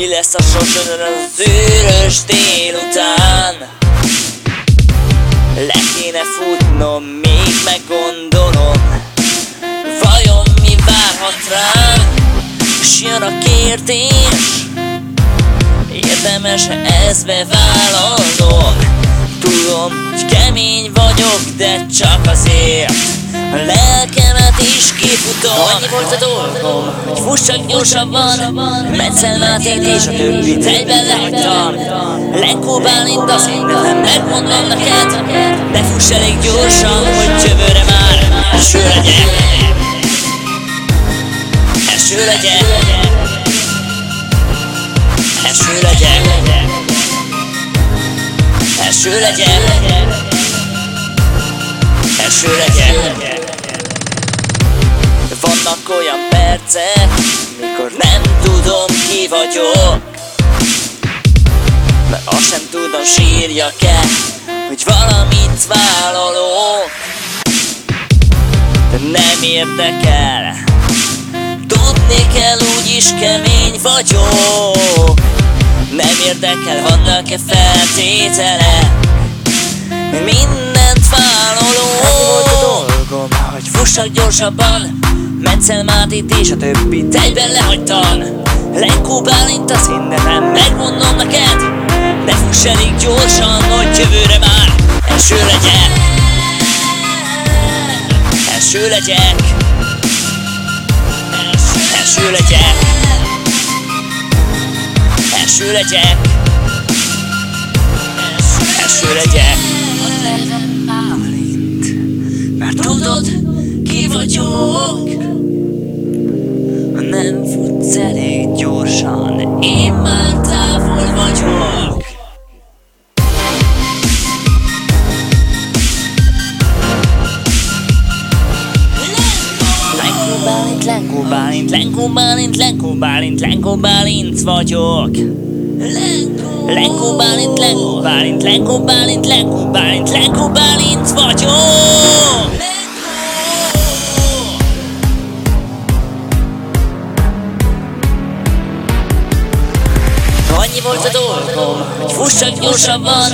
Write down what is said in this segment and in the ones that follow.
Mi lesz a sorsod az őrös délután? Le kéne futnom, még meggondolom Vajon mi várhat rám? S jön a kérdés. Érdemes ezt bevállalnom? Tudom, hogy kemény vagyok, de csak azért kifutom Annyi volt a dolgom, hogy fussak gyorsabban Metzel Mátét és a többit egyben lehagytam Lenkó Bálint az nem megmondom neked De fuss elég gyorsan, hogy jövőre már Eső legyek Eső legyek Eső legyek Eső legyek Eső legyek Vannak olyan percek, mikor nem tudom ki vagyok. Mert azt sem tudom sírjak-e, hogy valamit vállalok. De nem érdekel. Tudni kell, úgyis kemény vagyok. Nem érdekel, vannak-e feltétele? Mindent vállalok hogy fussak gyorsabban Metzel Mátit és a többit egyben lehagytan. Lenkó Bálint az nem megmondom neked De fuss elég gyorsan, hogy jövőre már Eső legyek. Eső legyek. Eső legyek. Eső legyek. Eső legyek vagyok. Nem futsz elég gyorsan Én már távol vagyok. Lenkó Bálint, Lenkó Bálint, Lenkó Bálint, Lenkó Bálint vagyok. Lenkó Bálint, Lenkó Bálint, Lenkó Bálint, Lenkó Bálint, Lenkó Bálint vagyok volt a dolgom, hogy fussak gyorsabban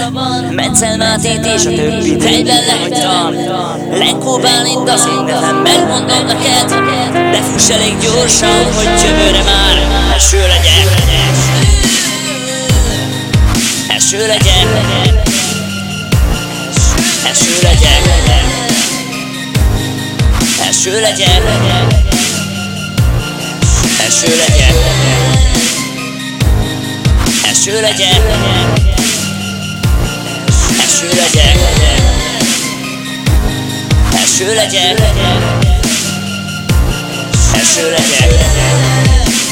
Metzel Mátét és a többit egyben lehagytam Lenkó Bálint az nem megmondom neked De fuss elég gyorsan, hogy jövőre már Eső legyek. Eső legyek. Eső legyek. Eső legyek. Eső legyek Eső legyek Eső legyen Eső legyen Eső legyen Eső legyen